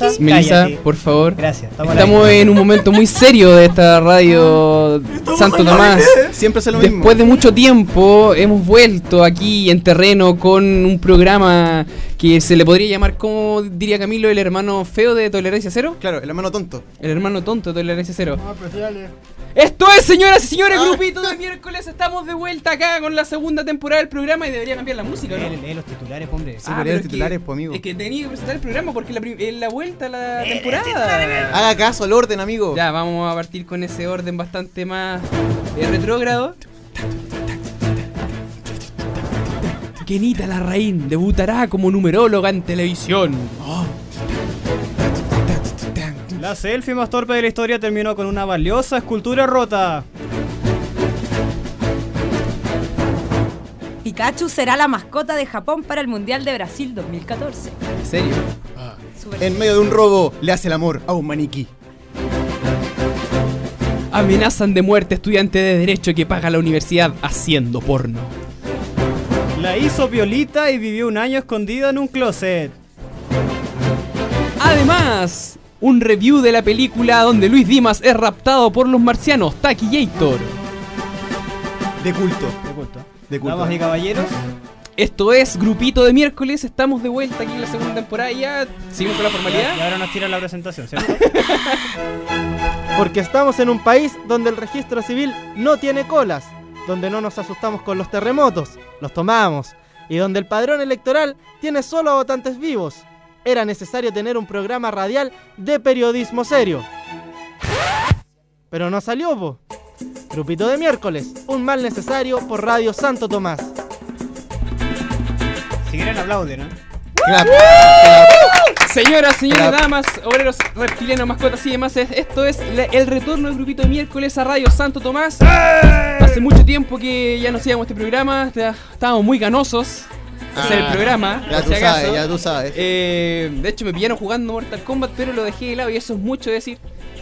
Melissa. Melissa, cállate. por favor. Gracias. Estamos, en un momento muy serio de esta radio Santo Tomás. Siempre lo mismo. Después de mucho tiempo hemos vuelto aquí en terreno con un programa que se le podría llamar, como diría Camilo, el hermano feo de Tolerancia Cero. Claro, el hermano tonto. El hermano tonto de Tolerancia Cero. Esto es, señoras y señores, grupito de miércoles. Estamos de vuelta acá con la segunda temporada del programa y debería cambiar la música, ¿no? Lee, lee los titulares, hombre. Sí, Ah, pero pero los es titulares, pues, amigo. Es que tenía que presentar el programa porque la, la vuelta a la temporada. Haga caso al orden, amigo. Ya, vamos a partir con ese orden bastante más eh, retrógrado. Kenita Larraín debutará como numeróloga en televisión. La selfie más torpe de la historia terminó con una valiosa escultura rota. Pikachu será la mascota de Japón para el Mundial de Brasil 2014. ¿En serio? Súper- En medio de un robo, le hace el amor a un maniquí. Amenazan de muerte estudiante de derecho que paga la universidad haciendo porno. La hizo Violita y vivió un año escondida en un closet. Además, un review de la película donde Luis Dimas es raptado por los marcianos Taquillator. De culto. De culto. De culto. Damas y caballeros, Esto es Grupito de miércoles, estamos de vuelta aquí en la segunda temporada y ya seguimos con la y formalidad. ahora nos tiran la presentación, ¿cierto? Porque estamos en un país donde el registro civil no tiene colas, donde no nos asustamos con los terremotos, los tomamos, y donde el padrón electoral tiene solo a votantes vivos. Era necesario tener un programa radial de periodismo serio. Pero no salió, po. Grupito de miércoles, un mal necesario por Radio Santo Tomás. si quieren aplauden, ¿no? Clap. Señoras, señores, damas, obreros, reptilianos, mascotas y demás, es- esto es la- el retorno del grupito de miércoles a Radio Santo Tomás. Hace mucho tiempo que ya no hacíamos este programa, estábamos muy ganosos hacer el Ah, programa. Ya tú si sabes, ya tú sabes. Eh, de hecho, me pillaron jugando Mortal Kombat, pero lo dejé de lado y eso es mucho decir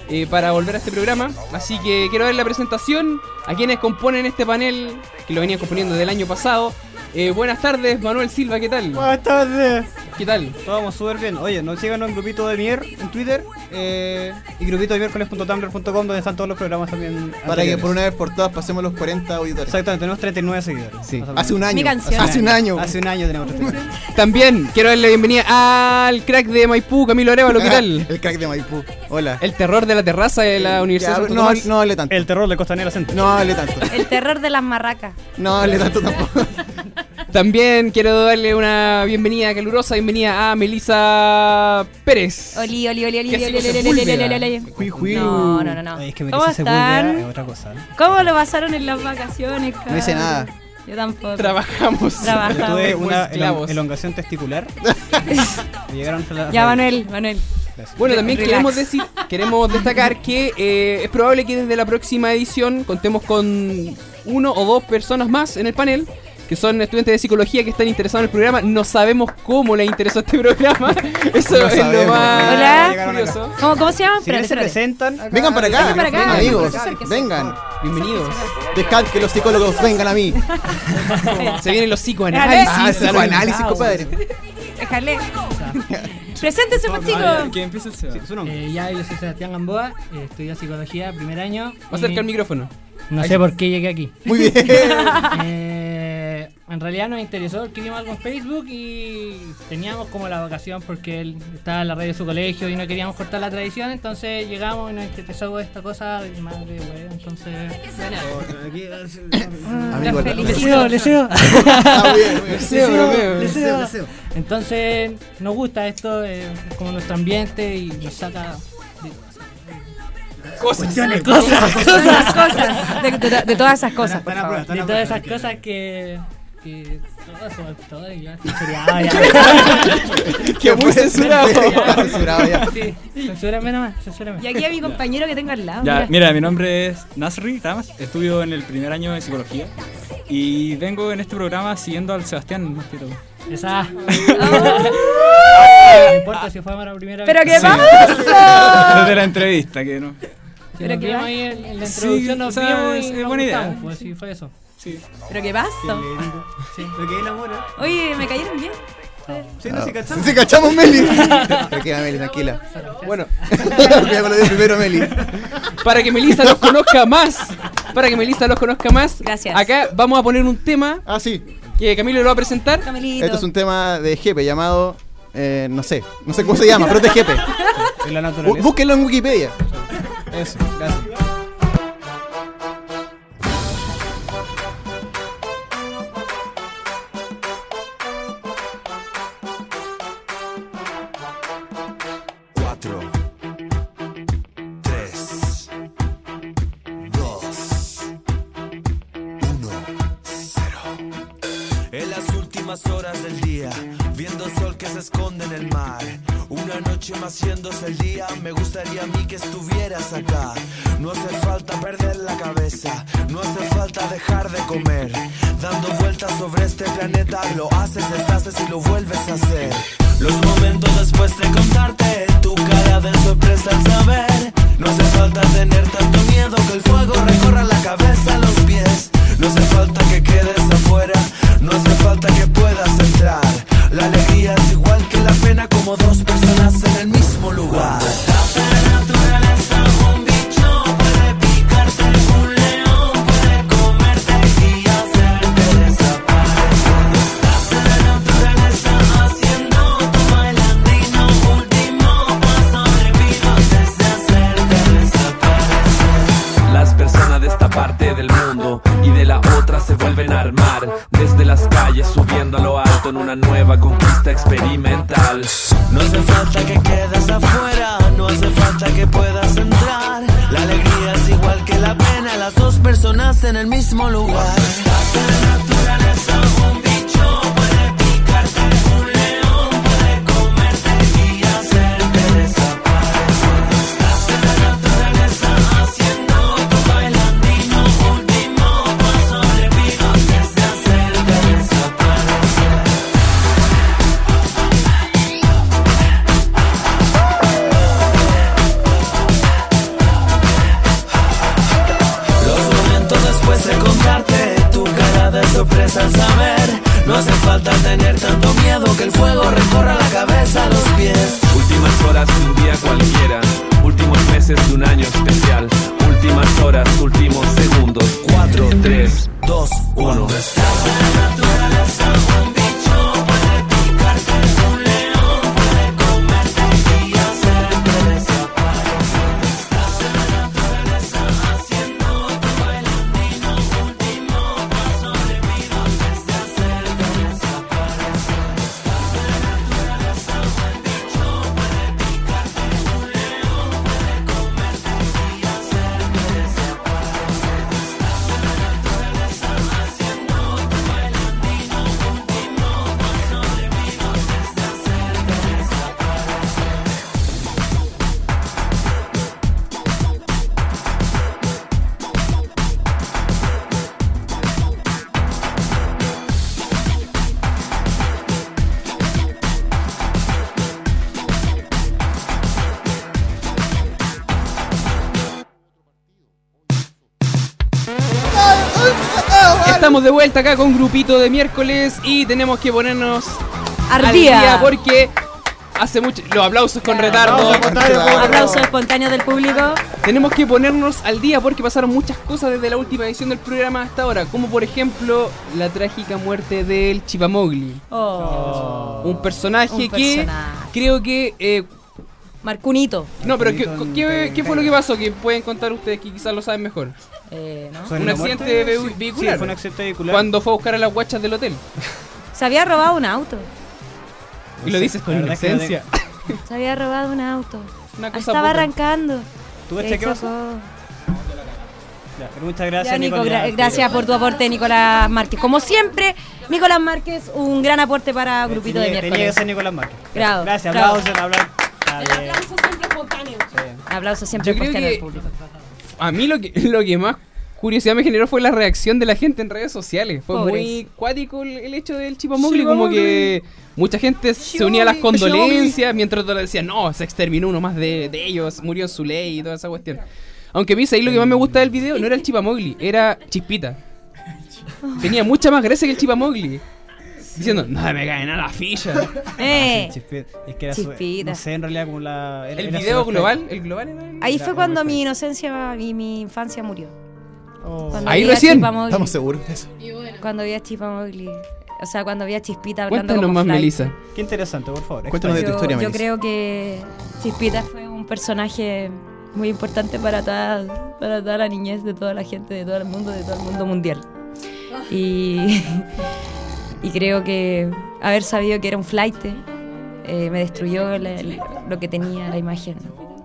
eh, para volver a este programa. Así que quiero ver la presentación a quienes componen este panel, que lo venían componiendo desde el año pasado. Eh, buenas tardes, Manuel Silva, ¿qué tal? Buenas tardes. ¿Qué tal? Todos vamos súper bien. Oye, nos sigan en grupito de mier en Twitter eh, y grupito de miércoles.tumblr.com donde están todos los programas también. Para que por una vez por todas pasemos los 40 auditores. Exactamente, tenemos 39 seguidores. Sí. Hace un año. Mi canción. Hace un año. Hace un año tenemos 39. También quiero darle la bienvenida al crack de Maipú, Camilo Arevalo, ¿qué tal? El crack de Maipú. Hola. El terror de la terraza de la Universidad Ya, de no, no hable tanto. El terror de Costanera Centro. No hable tanto. El terror de las marracas. No hable tanto tampoco. También quiero darle una bienvenida calurosa, bienvenida a Melisa Pérez. Oli, oli, oli, oli, ¿Qué oli, oli, oli, oli, oli, oli, oli. Jui, jui. No, no, no, no. Ay, es que ¿Cómo Sepúlveda están? es otra cosa. ¿eh? ¿Cómo lo pasaron en las vacaciones, No hice cabrón? nada. Yo tampoco. Trabajamos. Trabajamos. Tuve Como una esclavos. elon- elongación testicular. Me llegaron a la- Ya, Manuel, Manuel. Gracias. Bueno, también Relax. queremos decir, queremos destacar que eh, es probable que desde la próxima edición contemos con uno o dos personas más en el panel. Que son estudiantes de psicología que están interesados en el programa. No sabemos cómo les interesó este programa. Eso No es lo más Hola. curioso. ¿Cómo, cómo se llaman? Si Espérate, se espérate. presentan, acá- Vengan para acá. Vengan para acá. Amigos, vengan. Bienvenidos. Dejad que los psicólogos vengan a mí. Se vienen los psicoanálisis. Ah, a psicoanálisis, invitados. compadre. Déjale. Preséntese, pues, chicos. ¿Quién empieza el Seba? Sí, su nombre. Eh, ya, yo soy Sebastián Gamboa, eh, estudio psicología, primer año. y Acerca el micrófono. No sé por qué llegué aquí. Muy bien. Eh, en realidad nos interesó vimos algo en Facebook y teníamos como la vocación porque él estaba en la radio de su colegio y no queríamos cortar la tradición, entonces llegamos y nos interesó esta cosa de madre, güey, entonces... Amigo, deseo. Ah. Deseo, deseo. Entonces nos gusta esto, eh, es como nuestro ambiente y nos saca... Cosas. cosas, Cosas, cosas. De, de- de todas esas cosas, por favor. de todas prueba. esas cosas que... que todo eso, todo, y ya, censurado, ya. Que muy censurado. Ya, censurado ya. Sí, censúrame nomás, censúrame. Y aquí a mi compañero que tengo al lado. Ya, mira. mira, mi nombre es Nasri Ramas, estudio en el primer año de psicología y vengo en este programa siguiendo al Sebastián más que todo. Esa. Oh, No importa si fue a la primera ¿Pero vez. qué Sí. pasa? Desde la entrevista, que no. ¿Pero qué va? ahí en, la Sí, introducción, nos vimos es- y es nos buena idea. Pues sí, fue eso. Sí. ¿Pero qué pasa? Sí. Lo que es el amor, ¿eh? Oye, me cayeron bien. Sí, no, sí, cachamos. Sí, cachamos, Meli. Tranquila, Meli, tranquila. Bueno, Cuidado con lo de primero, Meli. para que Melissa los conozca más, para que Melissa los conozca más, Gracias. acá vamos a poner un tema Ah, sí. que Camilo lo va a presentar. Camilito. Esto es un tema de Jepe llamado. eh, no sé, no sé cómo se llama, pero es de Jepe. En la naturaleza. Búsquenlo en Wikipedia. Eso, gracias. Y de la otra se vuelven a armar desde las calles subiendo a lo alto en una nueva conquista experimental. No hace falta que quedes afuera, no hace falta que puedas entrar. La alegría es igual que la pena, las dos personas en el mismo lugar. Estamos de vuelta acá con grupito de miércoles y tenemos que ponernos Al al día. porque hace mucho los aplausos con retardo. El juego. Aplausos espontáneos del público. Tenemos que ponernos al día porque pasaron muchas cosas desde la última edición del programa hasta ahora, como por ejemplo la trágica muerte del Chipamogli, Oh. un personaje Un que personaje. creo que eh, Marcunito. no, pero ¿qué, Con- qué- qué fue lo que pasó? Que pueden contar ustedes que quizás lo saben mejor. Eh, ¿no? ¿Fue Un accidente Sí, vehicular. Sí, fue un accidente vehicular. Cuando fue a buscar a las guachas del hotel. Se había robado un auto. Y lo dices con inocencia. Se había robado un auto. Una cosa Estaba poca. arrancando. ¿Tú ves qué pasó? Ya, muchas gracias, Ya, Nico, Nicolás. gra- gracias por tu aporte, Nicolás Márquez. Como siempre, Nicolás Márquez, un gran aporte para Grupito de Tenía- Tenía que Miércoles. ser Nicolás Márquez. Bravo, Gracias, bravo. aplausos, aplausos. Siempre espontáneo. Aplausos siempre Yo creo espontáneo que- del público. A mí lo que, lo que más curiosidad me generó fue la reacción de la gente en redes sociales. Fue Pobres. muy cuático el, el hecho del Chipamogli, como que mucha gente se unía a las condolencias, mientras otros decían, no, se exterminó uno más de, de ellos, murió en su ley y toda esa cuestión. Aunque a mí ahí lo que más me gusta del video no era el Chipamogli, era Chispita. Tenía mucha más gracia que el Chipamogli. Diciendo, no me caen a la ficha. Eh, Chispita. Es que era su-. No sé, en realidad, como la. era- El era video global, el global era el- ahí fue cuando mi inocencia y mi infancia murió. Oh. Ahí recién. Mowgli. Estamos seguros de eso. Cuando vi a Chipa Mowgli. O sea, cuando vi a Chispita hablando Cuéntanos como más, Fly. Melissa. Qué interesante, por favor. Cuéntanos de tu Yo, historia, yo Melissa. creo que Chispita fue un personaje muy importante para toda, para toda la niñez de toda la gente, de todo el mundo, de todo el mundo mundial. Y, y creo que haber sabido que era un flight eh, me destruyó la- lo que tenía la imagen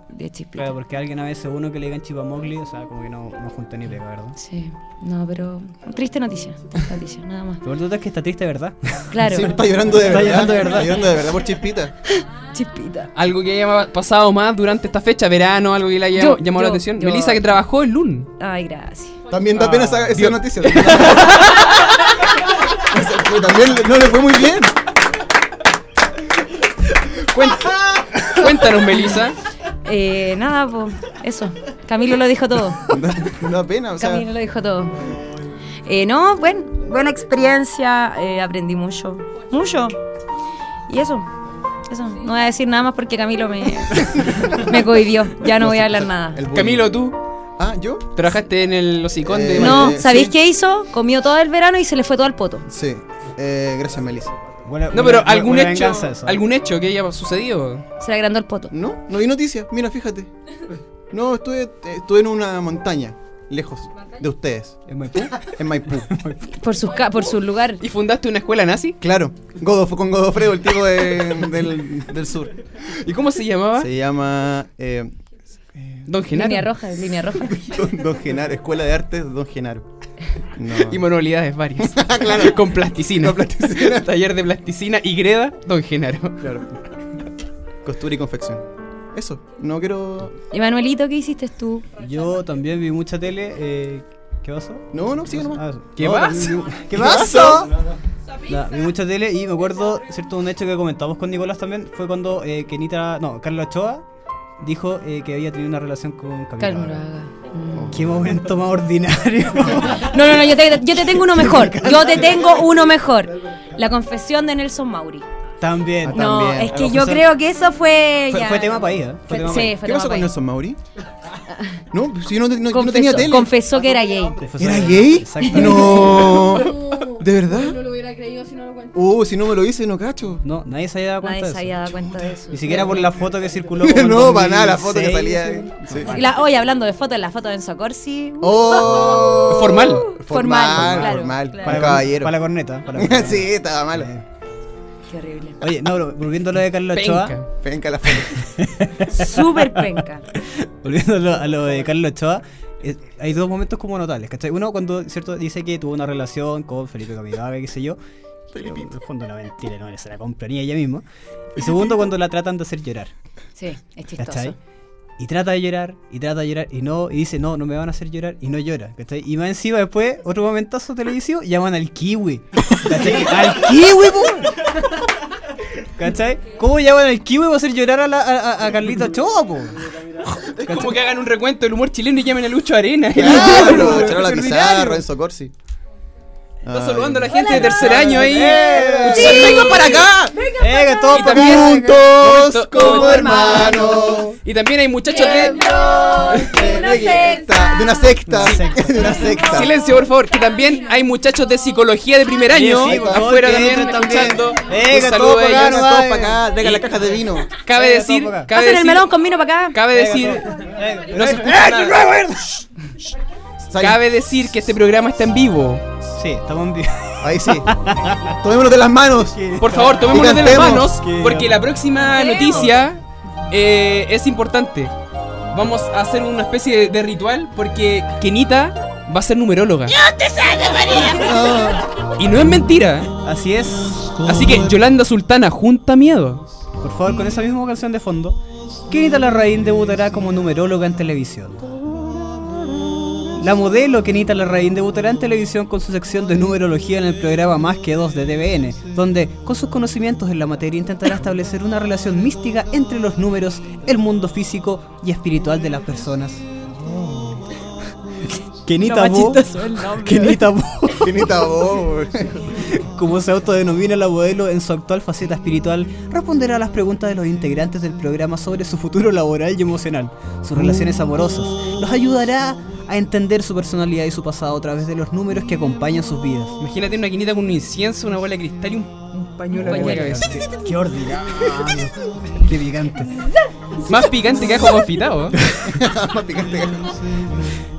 de Chispita. Claro, porque alguien a veces uno que le digan Chipamogli, o sea, como que no, no junta ni pega, ¿verdad? Sí, no, pero triste noticia, triste noticia, nada más. Pero tú es que está triste, ¿verdad? Claro, Sí, está llorando de Está verdad. llorando de verdad. Está llorando de verdad por chispita. Chispita. Algo que haya pasado más durante esta fecha, verano, algo que le haya Yo, llamado la atención. yo. Melissa que trabajó el LUN. Ay, gracias. También da pena esa, esa noticia. Pero También no le fue muy bien. Cuént- Cuéntanos, Melissa. Eh, nada, pues eso. Camilo lo dijo todo. Da pena, o sea. Camilo lo dijo todo. Eh, no, bueno, buena experiencia, eh, aprendí mucho, mucho. Y eso, eso. No voy a decir nada más porque Camilo me, me cohibió. Ya no voy a hablar nada. Camilo, tú Ah, ¿yo? trabajaste en el hocicón de. Eh, No, eh, ¿sabéis sí. qué hizo? Comió todo el verano y se le fue todo al poto. Sí. Eh, gracias, Melissa. Buena- No, pero buena- algún buena hecho, algún hecho que haya sucedido. Se le agrandó el poto. No, no vi noticias. Mira, fíjate. No, estuve, estuve en una montaña, lejos de ustedes, ¿Es Maipú? en Maipú. Por, sus ca- por su lugar. ¿Y fundaste una escuela nazi? Claro, con Godofredo, el tipo de- del, del sur. ¿Y cómo se llamaba? Se llama eh, Don Genaro. Línea roja, línea roja. Don, Don Genaro, Escuela de Artes Don Genaro. No. Y manualidades varias. Claro. Con plasticina. Con plasticina. Taller de plasticina y greda, Don Genaro. Claro. Costura y confección. Eso, no quiero. ¿Y Manuelito, qué hiciste tú? Yo también vi mucha tele. Eh, ¿Qué pasó? No, no, sigue nomás. Ah. ¿Qué No, pasó? vi- ¿Qué pasó? Vi mucha tele y me acuerdo, cierto, un hecho que comentamos con Nicolás también fue cuando eh, Kenita, no, Carlos Ochoa dijo eh, que había tenido una relación con Camila. Vargas. Qué momento más ordinario. No, no, no, yo te, yo te tengo uno mejor. Yo te tengo uno mejor. La confesión de Nelson Mauri. También. Ah, No, También. es que yo creo que eso fue. Fue, ya- fue tema país, ¿eh? Fue Fue- tema sí, país. fue ¿Qué pasó con. Nelson Mauri? No, si yo no, no- yo no Confesó, tenía tele. confesó que era gay. Confesó- ¿Era gay? Exactamente. No. ¿De verdad? No lo hubiera creído si no lo cuento. Uh, si no me lo hice, no cacho. No, nadie se había dado cuenta Nadie de se eso. había dado cuenta de eso. Ni siquiera por la foto que circuló. no, para nada, la foto que 2006. salía. Sí. Y la- oye, hablando de fotos, la foto de Enzo Corsi. uh, Oh. Formal. Formal, Formal, claro, formal. claro. Para, caballero. para la corneta. para la corneta. sí, estaba malo. Qué horrible. Oye, no, pero volviendo a lo de Carlos Ochoa. Penca. La foto. Súper penca. Volviendo a lo, a lo de Carlos Ochoa, eh, hay dos momentos como notables, ¿cachai? Uno cuando cierto dice que tuvo una relación con Felipe Camiroaga, qué sé yo. Pero en el fondo una mentira, no se la compraría ella misma. Y segundo, cuando la tratan de hacer llorar, Sí, es chistoso. ¿cachai? Y trata de llorar, y trata de llorar, y no, y dice, no, no me van a hacer llorar, y no llora, ¿cachai? Y más encima después, otro momentazo televisivo, llaman al kiwi, ¿cachai? ¡Al kiwi, po! ¿Cachai? ¿Cómo llaman al kiwi para hacer llorar a, la, a, a- a Carlito Ochoa, po? Es como que hagan un recuento del humor chileno y llamen a Lucho Arena. Claro, Charola Es Pizarro, ordinario. Enzo Corsi. Está saludando a la gente de tercer año ahí. ¡Eh! ¡Sí! ¡Venga para acá! ¡Eh, que todos Y para acá! Juntos Momento- como hermanos. Y también hay muchachos de. De una secta. De una secta. De una secta. Silencio, por favor. Que también hay muchachos de psicología de primer año. Afuera también escuchando. Venga, todos para acá, ellos. no Todos para acá, traigan la caja de vino. Cabe Venga, decir. todos Pasen el melón con vino para acá. Cabe decir. Eh, No se escucha eh, nada. Cabe decir que este programa está en vivo. Sí, estamos en vivo. Ahí sí. Tomémonos de las manos. Por favor, tomémonos de las manos. Que- Porque la próxima noticia eh, es importante. Vamos a hacer una especie de, de ritual. Porque Kenita va a ser numeróloga. Y no es mentira. Así es. Así que Yolanda Sultana junta miedo. Por favor, con esa misma canción de fondo, Kenita Larraín debutará como numeróloga en televisión. La modelo Kenita Larraín debutará en televisión con su sección de numerología en el programa Más que Dos de TVN, donde, con sus conocimientos en la materia, intentará establecer una relación mística entre los números, el mundo físico y espiritual de las personas. Kenita Bo. Kenita Bo, Kenita Bo, como se autodenomina la modelo en su actual faceta espiritual, responderá a las preguntas de los integrantes del programa sobre su futuro laboral y emocional, sus relaciones amorosas. Los ayudará a entender su personalidad y su pasado a través de los números que acompañan sus vidas. Imagínate una quinita con un incienso, una bola de cristal y un, un pañuelo en la pañuelo. cabeza. Qué ordinario. Qué picante. Más picante que ajo confitado. Más picante que-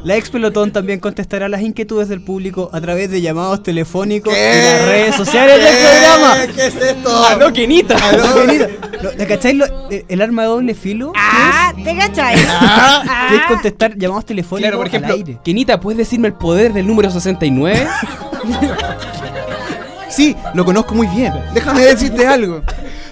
La ex pelotón también contestará las inquietudes del público a través de llamados telefónicos ¿Qué? y las redes sociales del ¿Qué? programa. ¿Qué es esto? ¡Aló, Kenita! Lo- Benito, lo- ¿te cacháis lo- el, arma de doble filo? Ah, ¿te cachai? Que es contestar llamados telefónicos Claro, por al ejemplo, aire. Kenita, ¿puedes decirme el poder del número 69? Sí, lo conozco muy bien. Déjame decirte algo.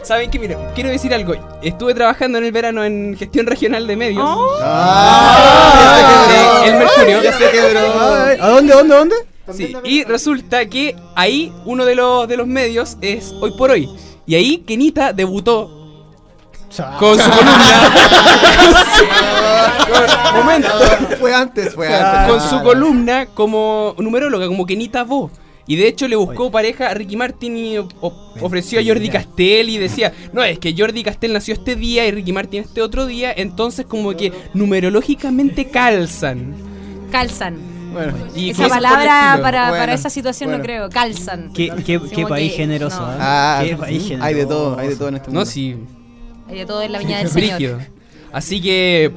¿Saben qué? Mira, quiero decir algo. Estuve trabajando en el verano en gestión regional de medios. Ah, el Mercurio. Ya se quebró. Ay, ¿A dónde, dónde, dónde? Sí, y resulta que ahí uno de los, de los medios es Hoy por Hoy. Y ahí Kenita debutó con su columna. momento. Fue antes, fue antes. Con su columna como numeróloga, como Kenita Bo. Y de hecho le buscó pareja a Ricky Martin y ofreció a Jordi Castell y decía, no, es que Jordi Castell nació este día y Ricky Martin este otro día, entonces como que numerológicamente calzan. Calzan. Bueno, Y Esa palabra para, Bueno, para esa situación no creo. Calzan. Qué, qué, país que- generoso, no. ¿eh? Ah, qué país generoso. hay de todo, hay de todo en este mundo. No, sí, Hay de todo en la viña del Señor. Así que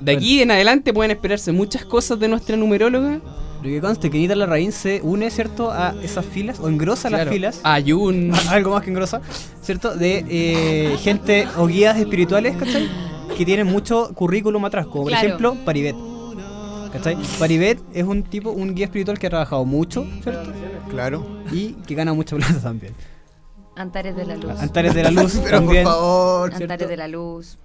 de aquí en adelante pueden esperarse muchas cosas de nuestra numeróloga. Lo que conste, que Nita Larraín se une, ¿cierto? A esas filas, o engrosa las Claro, filas. Ayun. Algo más que engrosa, ¿cierto? De eh, gente o guías espirituales, ¿cachai? Que tienen mucho currículum atrás, como por Claro. ejemplo Paribet. ¿Cachai? Paribet es un tipo, un guía espiritual que ha trabajado mucho, ¿cierto? Claro. Y que gana mucha plata también. Antares de la luz. Antares de la Luz Pero también. por favor. Antares de la luz.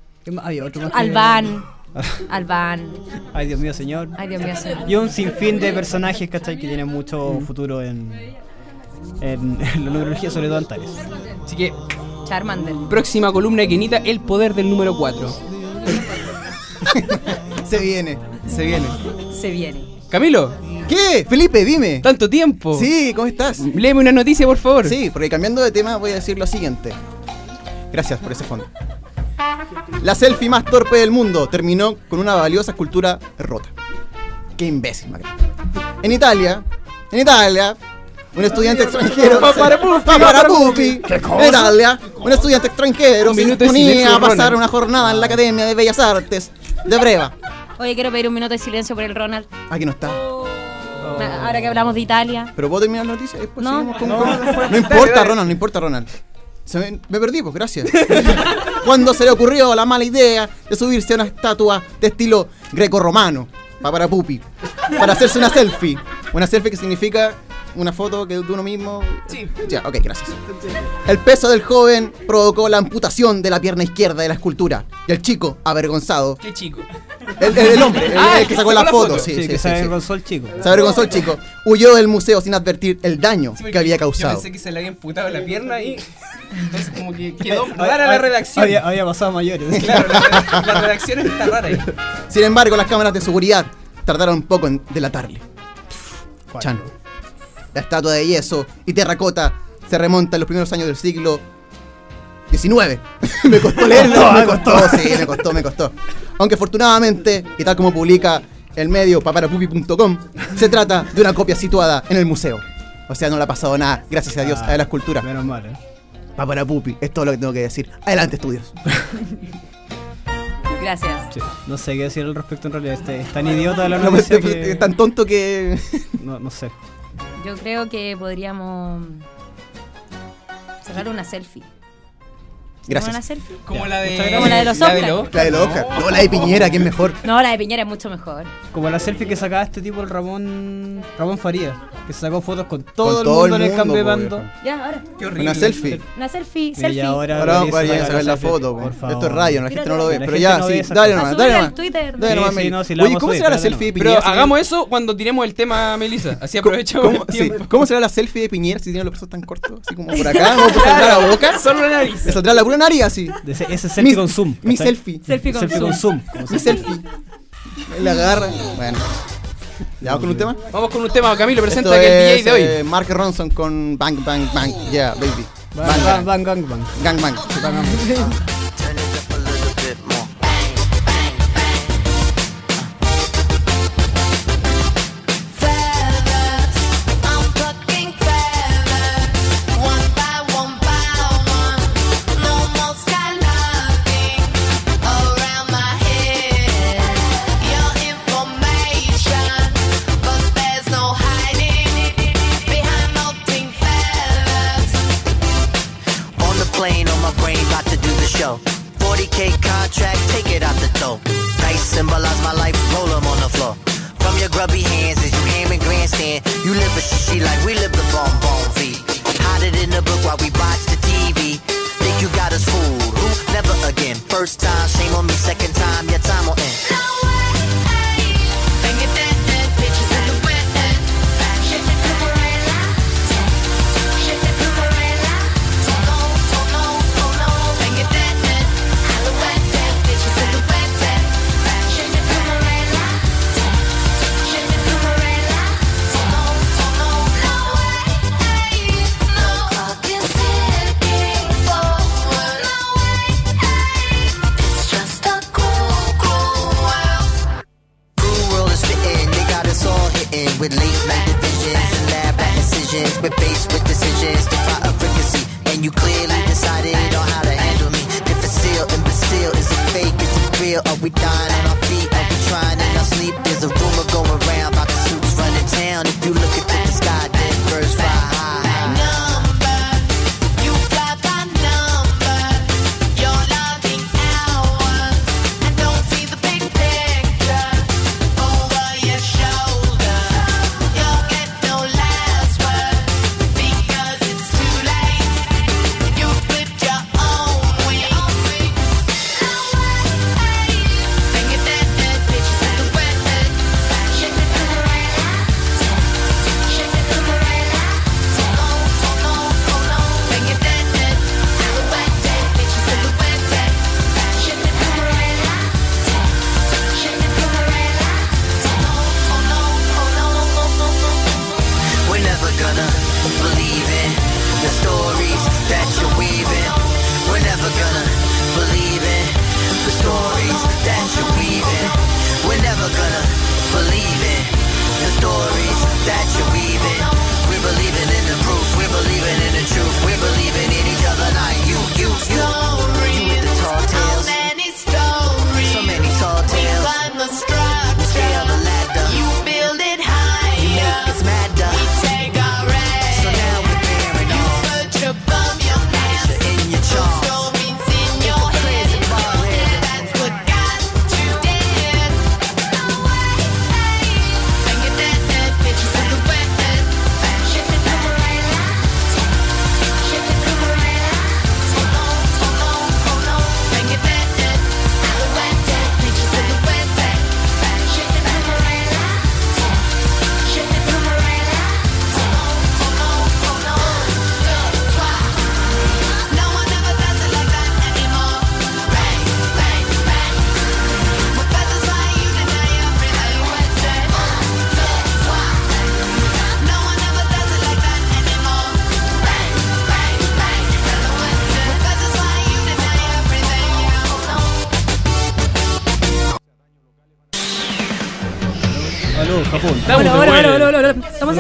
Otro más Albán. Albán. Ay, Dios mío, señor. Ay, Dios mío, señor. Y un sinfín de personajes, ¿cachai? Que tienen mucho futuro en, en, en la numerología, sobre todo Antares. Así que Charmander. próxima columna de Kenita, el poder del número 4. Se viene. Se viene. Se viene. Camilo, ¿Qué? Felipe, dime. tanto tiempo. Sí, ¿cómo estás? Léeme una noticia, por favor. Sí, porque cambiando de tema voy a decir lo siguiente. Gracias por ese fondo. La selfie más torpe del mundo terminó con una valiosa escultura rota. Qué imbécil, Macri. En Italia, en Italia, un estudiante extranjero. Paparapupi, Paparapupi. En Italia, un estudiante extranjero Un se silencio, a pasar Ronald. una jornada en la Academia de Bellas Artes de Breva. Oye, quiero pedir un minuto de silencio por el Ronald. Aquí no está. Ahora que hablamos de Italia. ¿Pero puedo terminar la noticia? Después No. seguimos con- No. con- No importa, Ronald, no importa, Ronald. Se me, me perdí, pues gracias. Cuando se le ocurrió la mala idea de subirse a una estatua de estilo greco-romano, para pupi, para hacerse una selfie. Una selfie que significa una foto que de uno mismo. Sí. Ya, ok, gracias. El peso del joven provocó la amputación de la pierna izquierda de la escultura. Y el chico, avergonzado, Qué chico. el, el- el hombre, el, Ah, el que sacó la foto, sí, Sí, sí, que sí, se sí. avergonzó el chico. Se avergonzó el chico. Huyó del museo sin advertir el daño que había Yo causado. pensé que se le había emputado la pierna y. Entonces, como que quedó rara la redacción. Había, había pasado mayores. Claro, la, la redacción está rara ahí. Sin embargo, las cámaras de seguridad tardaron un poco en delatarle. Chan. La estatua de yeso y terracota se remonta a los primeros años del siglo XIX. me costó leerlo, me costó, sí, me costó, me costó. Aunque afortunadamente, y tal como publica el medio paparapupi.com, se trata de una copia situada en el museo. O sea, no le ha pasado nada, gracias a Dios, a la escultura. Menos mal, ¿eh? Paparapupi, es todo lo que tengo que decir. Adelante, estudios. Gracias. Sí. No sé qué decir al respecto en realidad. Este, es tan idiota la No, noticia que... es tan tonto que. No, no sé. Yo creo que podríamos sacar una selfie. Gracias. ¿Una selfie? Como la de. muchas gracias. Como la de los Oscar. La de los Oscar. No, la de Piñera, que es mejor. No, la de Piñera es mucho mejor. Como la selfie que sacaba este tipo, el Ramón Ramón Faría, que se sacó fotos con todo, el, todo mundo el en el cambio de mundo, bando. Ya, ahora. Qué horrible. Una selfie. Una selfie, selfie. y ahora Ahora vamos a sacar saca la foto. Por po. favor. Esto es radio, la gente no lo ve. La Pero ya, no sí. Dale nomás, dale nomás. Dale nomás, no, la Oye, ¿cómo será la selfie de Pero Piñera? si hagamos eso cuando tiremos el tema, Melissa. Así aprovechamos ¿Cómo, el sí, tiempo. ¿Cómo será la selfie de Piñera si tiene los brazos tan cortos? Así como por acá, como por la boca. Solo la nariz. La una nariz así. Ese, ese selfie mi, con zoom. Mi ¿cachai? selfie. Selfie con, selfie con zoom. mi selfie. La agarra. Bueno. ¿Ya vamos con un tema? Vamos con un tema, Camilo, presenta Esto que es, el DJ de hoy. Eh, Mark Ronson con Bang Bang Bang. Yeah, baby. Bang Bang Bang Bang. Bang Bang. bang, bang. bang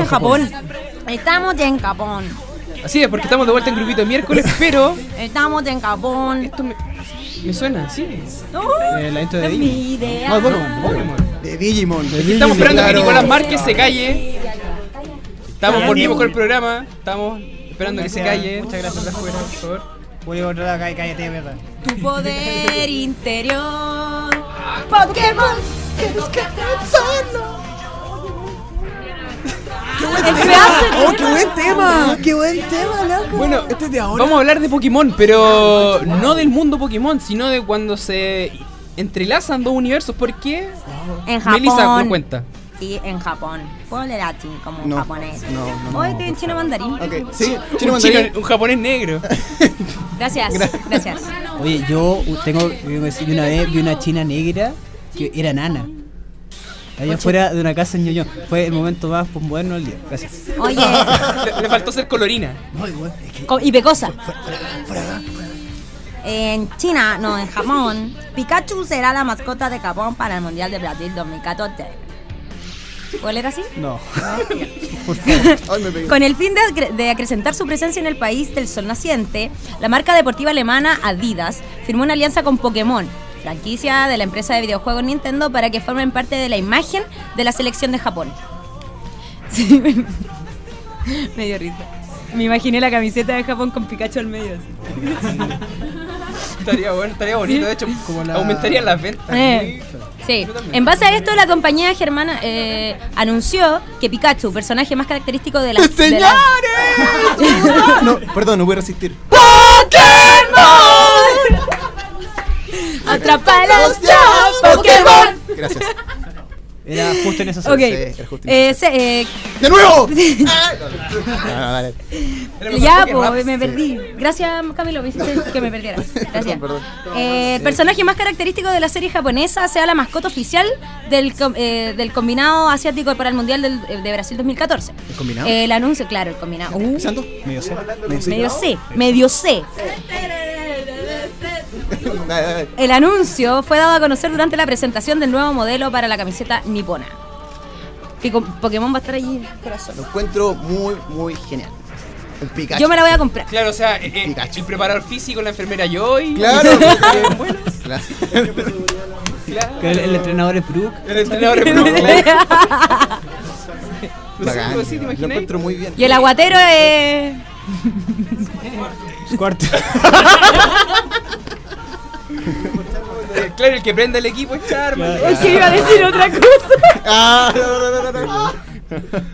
estamos en Japón. Estamos en Japón. Así es, porque estamos de vuelta en grupito miércoles, pero. Estamos en Japón. Esto me, me suena, sí. Uh, eh, la intro de Digimon. No, bueno, Pokémon. De Digimon. De Digimon. Estamos esperando claro. que Nicolás Márquez se calle. Estamos por con el programa. Estamos esperando gracias. que se calle. Muchas gracias, por fuera, por favor. Voy a controlar acá y cállate, mierda. Tu poder interior. Pokémon que busca tan solo qué buen tema. Oh, qué buen tema. Qué buen tema, loco. Bueno, este es de ahora. vamos a hablar de Pokémon, pero ah, no del mundo Pokémon, sino de cuando se entrelazan dos universos. ¿Por qué? En Japón. Melissa nos cuenta. Sí, en Japón. Puedo leer a como No, japonés. no, no, no. Hoy en chino mandarín. Ok, sí, chino Un, mandarín. chino- un japonés negro. Gracias, gracias. Oye, yo tengo que decir que una vez vi una china negra que era nana. Allá afuera de una casa en Ñoño. Fue el momento más moderno del día. Gracias. Oye, Le, le faltó ser colorina. co- y pecosa. En China, no, en Japón, Pikachu será la mascota de Japón para el Mundial de Brasil 2014. ¿Puede leer así? No. Ay, me pegué. Con el fin de, acre- de acrecentar su presencia en el país del sol naciente, la marca deportiva alemana Adidas firmó una alianza con Pokémon, franquicia de la empresa de videojuegos Nintendo, para que formen parte de la imagen de la selección de Japón. Sí, me, me dio risa. Me imaginé la camiseta de Japón con Pikachu al medio. así. Estaría bueno, estaría bonito. De hecho, aumentaría las ventas. Eh, Sí, en base a esto la compañía germana eh, anunció que Pikachu, personaje más característico de la... de la- No, perdón, no voy a resistir. ¡Atrapalos ya, Pokémon! Gracias. Era justo en esa Ok, Sí, era justo eh, eh, ¡De nuevo! Ah, ya, pues, me perdí. Gracias, Camilo, me hiciste que me perdiera. Gracias. Perdón, perdón. Eh, el personaje más característico de la serie japonesa sea la mascota oficial del, com- eh, del combinado asiático para el Mundial del- de Brasil 2014. ¿El combinado? El anuncio, claro, el combinado. Uh. Medio sé. medio C, medio C. El anuncio fue dado a conocer durante la presentación del nuevo modelo para la camiseta nipona. Y con Pokémon va a estar allí, corazón. Lo encuentro muy, muy genial. Un Pikachu. Yo me la voy a comprar. Claro, o sea, eh, eh, Pikachu. el preparador físico, la enfermera Joy. Claro. bueno, Claro. claro. Que el, el entrenador es Brook. El entrenador es Bruno. No sé, Bacán. pero sí, ¿te Lo encuentro muy bien. Y el aguatero es. Cuarto. Claro, el que prende el equipo es Charmander. Es que iba a decir otra cosa. Ah, no, no, no, no, no.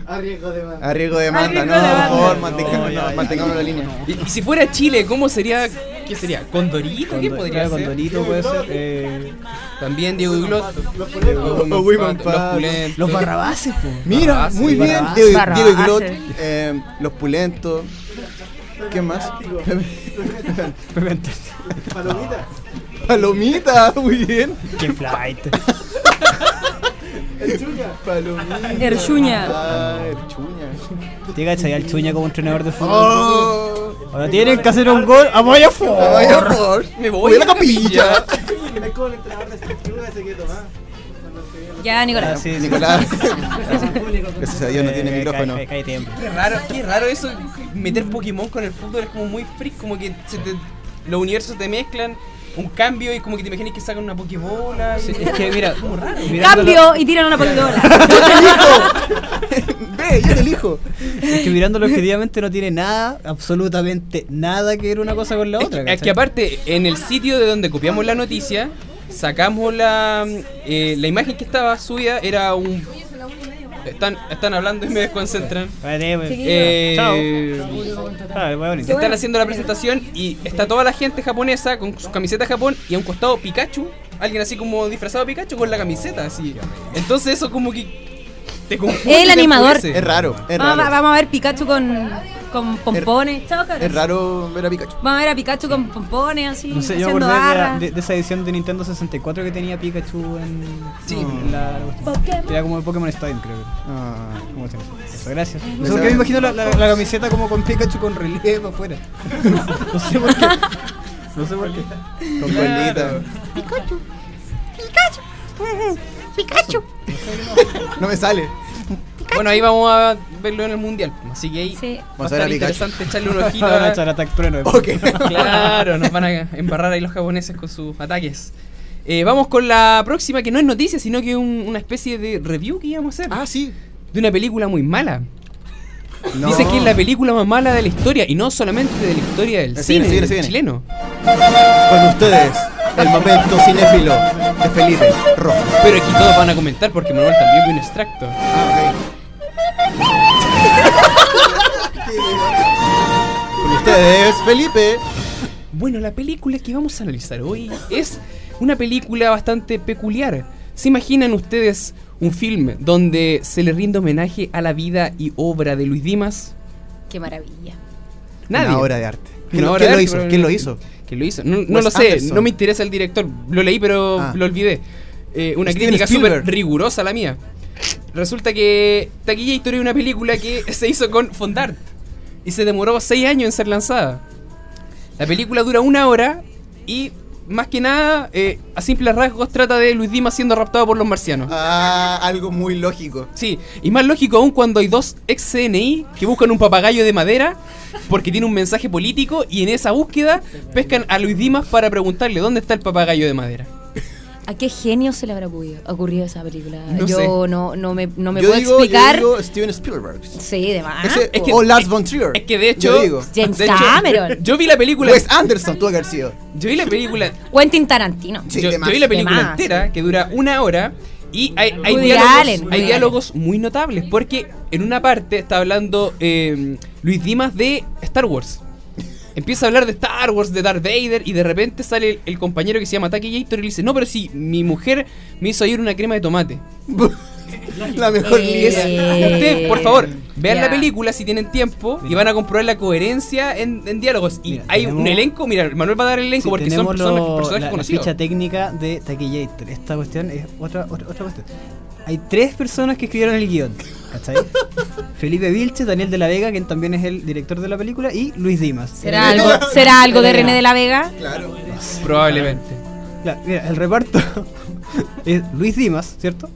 Arriesgo de más. A riesgo de demanda, no, por demanda. favor, mantenga- no, mantengámonos la línea. Y, y si fuera Chile, ¿cómo sería? ¿Qué sería? ¿Condorito? ¿Qué podría claro, ser? Condorito puede ser. Eh, También Diego Glot. Oh, Los Pablo. pulentos. los barrabases, po. Mira, Barrabases. muy bien. Diego. Diego y Glot, eh, los pulentos. ¿Qué más? Palomita. Palomita, muy bien. Qué flight. Palomita. Erchuña. Ah, Erchuña. ¿Te cachai al Chuña como entrenador de fútbol? Oh, Ahora tienen que hacer un gol. ¡Apoya ay, fútbol! horror. Me voy Voy a la a la capilla. Es como el entrenador de estructura ese que tomaba. Ya, Ah, Nicolás. sí, sí. Nicolás. Gracias a Dios no tiene Eh, micrófono. cae- cae tiempo. Qué raro, qué raro eso. Meter Pokémon con el fútbol es como muy freak, como que se te- los universos te mezclan, un cambio y como que te imaginas que sacan una Pokébola. y- Sí, es que mira, como raro. mirándolo- Cambio y tiran una Pokébola. Ve, yo te elijo. Es que mirándolo objetivamente no tiene nada, absolutamente nada que ver una cosa con la Es otra. que, es que aparte, en el sitio de donde copiamos la noticia, sacamos la, eh, la imagen que estaba subida, era un... Están, están hablando y me desconcentran. Vale, pues. Eh. Están haciendo la presentación y está toda la gente japonesa con sus camisetas de Japón y a un costado Pikachu, alguien así como disfrazado de Pikachu con la camiseta así. Entonces eso como que te confunde, El animador. Es raro, es Vamos, a- raro. vamos a ver Pikachu con, con pompones. Chao, cabros. Es raro ver a Pikachu. Vamos a ver a Pikachu con pompones así, No sé, yo me acordé de, de- de esa edición de Nintendo 64 que tenía Pikachu en, Sí. en la. Era como el Pokémon Stadium, creo. Ah, ¿Cómo se llama? Eso, gracias. No sé por qué me imagino la, la- la camiseta como con Pikachu con relieve para afuera. no sé por qué. No sé por qué. con colita. Pikachu. No me sale. Bueno, ahí vamos a verlo en el mundial. Así que ahí Sí. va a interesante echarle un ojito Van a echar ataque trueno. Ok. Claro, nos van a embarrar ahí los japoneses con sus ataques. Eh, vamos con la próxima, que no es noticia, sino que es un- una especie de review que íbamos a hacer. Ah, sí. De una película muy mala. No. Dice que es la película más mala de la historia, y no solamente de la historia del Se cine viene, se viene, se chileno. Con ustedes, el momento cinéfilo de Felipe Rojo. Pero aquí todos van a comentar porque Manuel también vio un extracto. Ah, ok. Con ustedes, Felipe. Bueno, la película que vamos a analizar hoy es una película bastante peculiar. ¿Se imaginan ustedes un film donde se le rinde homenaje a la vida y obra de Luis Dimas? Qué maravilla. Nadie. Una obra de arte. ¿Quién, de lo arte, hizo? ¿Quién lo hizo? ¿Quién lo hizo? No, lo sé, Anderson. no me interesa el director. Lo leí, pero Ah. lo olvidé. Eh, una Steven crítica súper rigurosa la mía. Resulta que Taquillator es una película que se hizo con Fondart y se demoró 6 años en ser lanzada. La película dura una hora y más que nada, eh, a simples rasgos, trata de Luis Dimas siendo raptado por los marcianos. Ah, algo muy lógico. Sí, y más lógico aún cuando hay dos ex CNI que buscan un papagayo de madera porque tiene un mensaje político y en esa búsqueda pescan a Luis Dimas para preguntarle dónde está el papagayo de madera. ¿A qué genio se le habrá ocurrido, ocurrido esa película? No yo sé. no, no me, no me yo puedo digo, explicar. Yo digo Steven Spielberg. Sí, de más. Ese- es que- o Lars von Trier. Es que de hecho, Yo digo. James de hecho, Cameron. yo vi la película, Wes Anderson que haber sido. yo vi la película, Quentin Tarantino. Sí, yo, de yo vi la película más. entera que dura una hora y hay, hay Allen, diálogos muy notables porque en una parte está hablando eh, Luis Dimas de Star Wars. Empieza a hablar de Star Wars, de Darth Vader y de repente sale el, el compañero que se llama Taki Yator y le dice, no, pero si mi mujer me hizo ayer una crema de tomate. La mejor Eh, línea. Ustedes, por favor, vean Ya. la película si tienen tiempo y van a comprobar la coherencia en, en diálogos. Y Mira, hay un tenemos- elenco, mira, Manuel va a dar el elenco Sí, porque son personajes la, la conocidos. ficha técnica de Taquillator. Esta cuestión es otra, otra, otra cuestión. Hay tres personas que escribieron el guion. ¿Cachai? Felipe Vilche, Daniel de la Vega, quien también es el director de la película, y Luis Dimas. ¿Será algo, ¿Será algo de René de la Vega? Claro. Probablemente. Mira, el reparto es Luis Dimas, ¿cierto?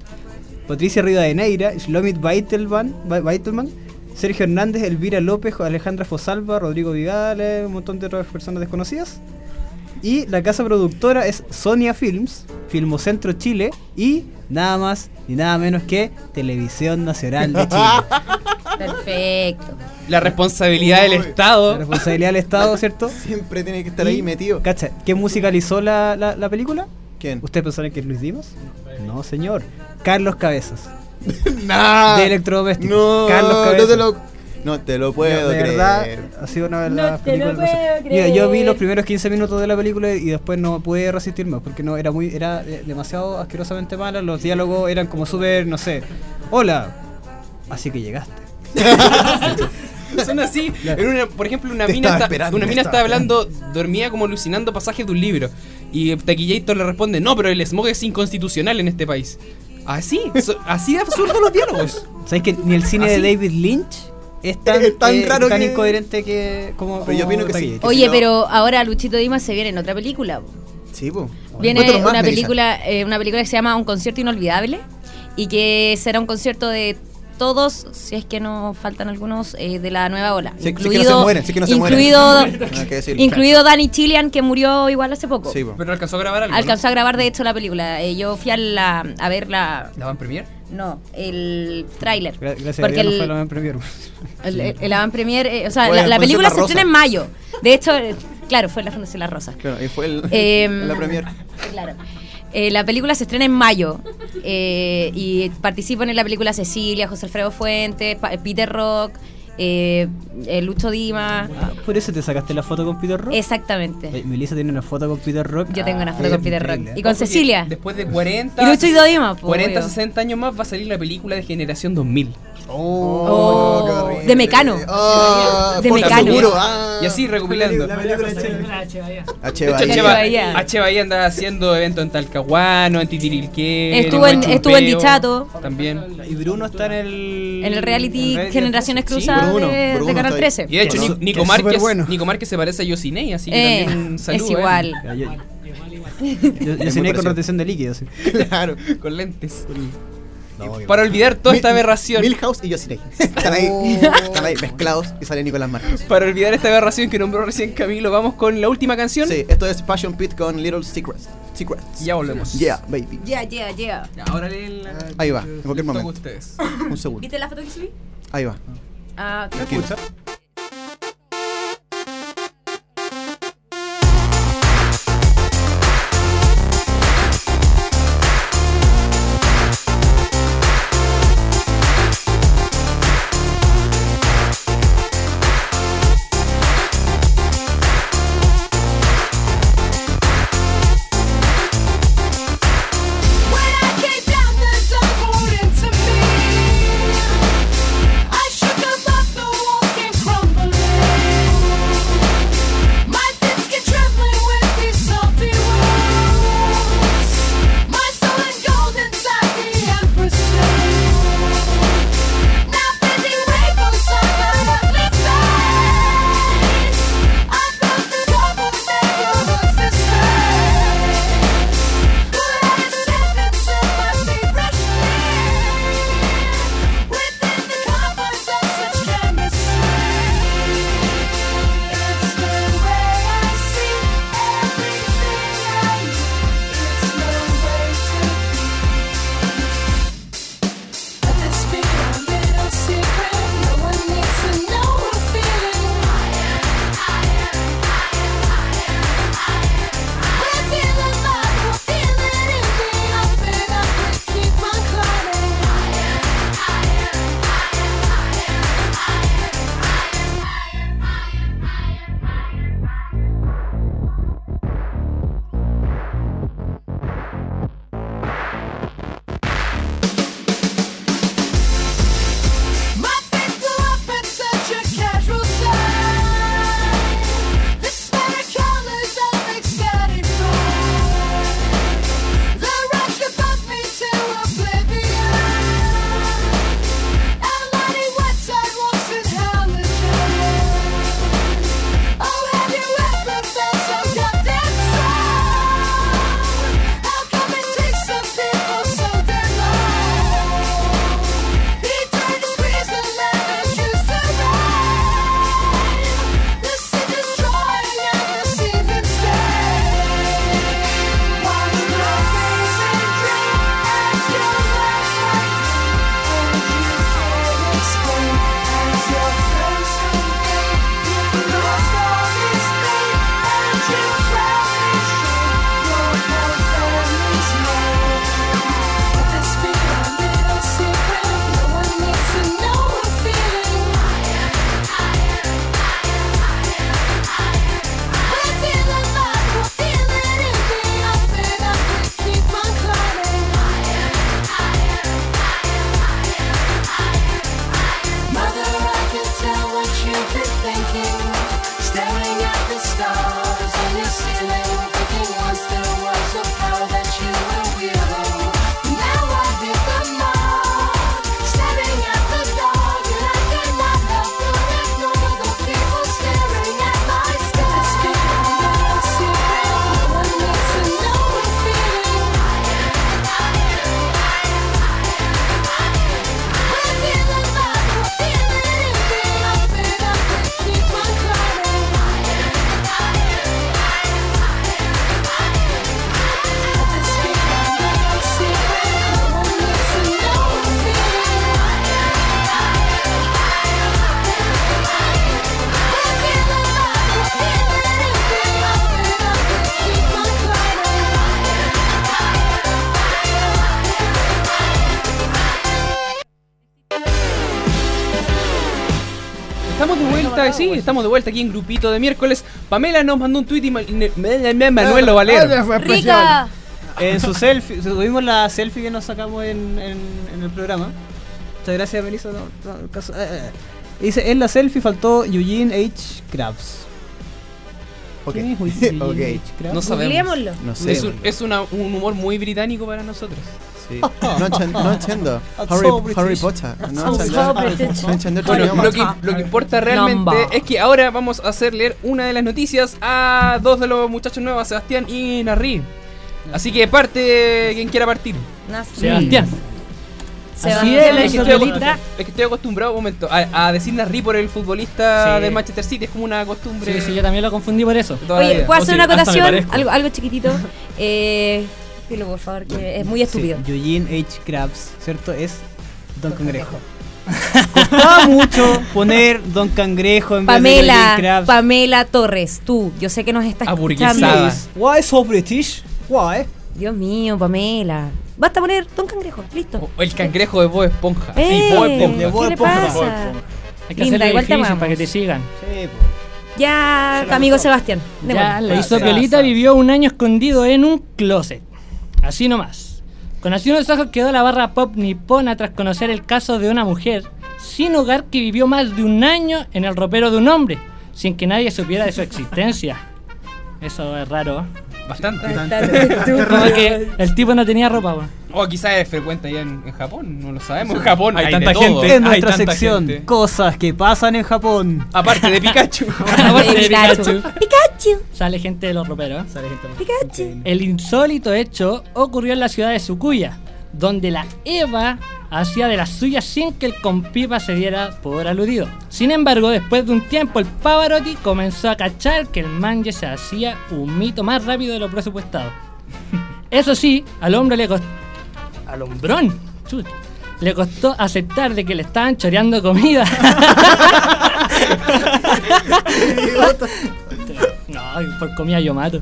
Patricia Rivadeneira, Shlomit Weitelman, Weitelman, Sergio Hernández, Elvira López, Alejandra Fosalva, Rodrigo Vidal, un montón de otras personas desconocidas. Y la casa productora es Sonia Films, Filmocentro Chile y nada más ni nada menos que Televisión Nacional de Chile. Perfecto. La responsabilidad del. Estado. La responsabilidad del Estado, ¿cierto? Siempre tiene que estar Y, ahí metido. Cacha, ¿quién musicalizó la, la, la película? ¿Quién? ¿Ustedes pensaron que es Luis Dimas? No, señor. Carlos Cabezas. Nah. de electrodomésticos. No, Carlos no Cabezas. te lo, no te lo puedo de creer. verdad, ha sido una de No las te lo no puedo Mira, yo vi creer. los primeros 15 minutos de la película y después no pude resistir más porque no era muy era demasiado asquerosamente mala. Los diálogos eran como súper, no sé. Hola. Así que llegaste. Son así. En una- por ejemplo, una Te mina, estaba está, una mina está hablando, dormía como alucinando pasajes de un libro. Y Taquillator le responde, no, pero el smog es inconstitucional en este país. Así, so- así de absurdos los diálogos. ¿Sabes que ni el cine ¿Ah, de? David Lynch es tan, Es tan eh, raro tan que- incoherente que como, Pero yo opino que sí. Oye, si no- pero ahora Luchito Dimas se viene en otra película. Sí, po. Viene más, una película, eh, una película que se llama Un concierto inolvidable y que será un concierto de todos, si es que no faltan algunos, eh, de la nueva ola. Mueren. incluido, incluido Danny Chilian, que murió igual hace poco. Sí. Pero alcanzó a grabar algo. ¿no? Alcanzó a grabar de hecho la película. Eh, yo fui a, la, a ver la... ¿La van premier? No, el tráiler. Gra- Gracias a Porque Dios no fue la gran premier. El, el, el avant premier, eh, o sea, la, la película La se estrena en mayo. De hecho, eh, claro, fue en la Fundación La Rosa. Claro, y fue el, Em, la premier. Claro. Eh, la película se estrena en mayo eh, y participan en la película Cecilia, José Alfredo Fuentes, Pa- Peter Rock, eh, eh, Lucho Dima. Ah, por eso te sacaste la foto con Peter Rock. Exactamente. Eh, Melissa tiene una foto con Peter Rock. Yo tengo una foto Ah, con Peter increíble. Rock. Y con Cecilia. Después de 40, Y Lucho y Dima, po, 40, obvio. 60 años más va a salir la película de Generación 2000. Oh, qué horrible. de Mecano. Ah, De Mecano. Seguro, ah. Y así recopilando. La película es chévere. H. Bahía. H. H. Ba- Bahía. H. Bahía anda haciendo eventos en Talcahuano, en Titirilqué. Estuvo en- estuvo en Dichato. También. Y Bruno está en el. En el reality en el Generaciones Sí, Cruzadas Bruno, de, Canal está ahí. 13. Y de hecho, es- Nico que es Márquez, superbueno. Nico Márquez se parece a Yosinei, así que Eh, también un saludo. es a él. igual. Ya, Yo, Es con retención de líquidos. sí. Claro. Con lentes. No, Para olvidar toda esta aberración. Milhouse y Yosinei. Están ahí, Oh. están ahí mezclados y sale Nicolás Marcos. Para olvidar esta aberración que nombró recién Camilo, vamos con la última canción. Sí, esto es Passion Pit con Little Secrets. Secrets. Ya volvemos. Yeah, baby. Yeah, yeah, yeah. Ya, ahora leen la. Ahí va, en cualquier momento. ustedes. Un segundo. ¿Viste la foto que subí? Ahí va. Ah, Tranquilo. When vuelta, estamos de vuelta aquí en grupito de miércoles. Pamela nos mandó un tweet y Manuel lo valero. ¡Rica! En su selfie, subimos la selfie que nos sacamos en, en- en el programa. Muchas gracias, Melissa. no, no, caso- eh, eh. Dice, en la selfie faltó Eugene H. Krabs. Ok. ¿Quién es Eugene Ok. H. Krabs? No sabemos. Googleémoslo. No sé. Es, un, es una- un humor muy británico para nosotros. Sí. No, enten- no entiendo. Harry, so. Harry Potter. No entiendo. No Bueno, lo que, lo que importa realmente Number. es que ahora vamos a hacer leer una de las noticias a dos de los muchachos nuevos, Sebastián y Narri. Así que parte quien quiera partir. Sebastián. Sebastián. Así es, Es que, estoy, es que estoy acostumbrado un momento a, a decir Narri por el futbolista Sí. del Manchester City, es como una costumbre. Sí, sí, yo también lo confundí por eso. Oye. ¿puedo hacer una acotación? Algo, algo chiquitito. Eh, dilo, por favor, que es muy estúpido. Sí, Eugene H. Krabs, ¿cierto? Es Don Cangrejo. Costaba mucho poner Don Cangrejo en vez de Pamela, Eugene Krabs. Pamela Torres, tú, yo sé que nos estás Aburguesada. escuchando. Why so British? Why? Dios mío, Pamela. Basta poner Don Cangrejo, listo. O el cangrejo de Bob Esponja. ¡Eh! Sí, Bob Esponja. de Bob ¿Qué le Esponja. pasa? Hay que Linda, igual te para que te sigan. Sí, po. Ya, amigo Sebastián. Ya, la hizo. Piolita vivió un año escondido en un closet. Así nomás. Con así unos ojos quedó la barra pop nipona tras conocer el caso de una mujer sin hogar que vivió más de un año en el ropero de un hombre, sin que nadie supiera de su existencia. Eso es raro. ¿Eh? Bastante. Como que el tipo no tenía ropa, weón. O quizás es frecuente allá en, en Japón, no lo sabemos. En Japón Hay hay, tanta de todo. gente. En Hay nuestra tanta sección, gente. cosas que pasan en Japón. Aparte de Pikachu. Aparte de Pikachu. Pikachu, sale gente de los roperos. Sale gente más. Pikachu. El insólito hecho ocurrió en la ciudad de Sukuya, donde la Eva hacía de las suyas sin que el compipa se diera por aludido. Sin embargo, después de un tiempo, el Pavarotti comenzó a cachar que el manje se hacía un mito más rápido de lo presupuestado. Eso sí, al hombre le costó. Al hombrón, le costó aceptar de que le estaban choreando comida. Por comida yo mato.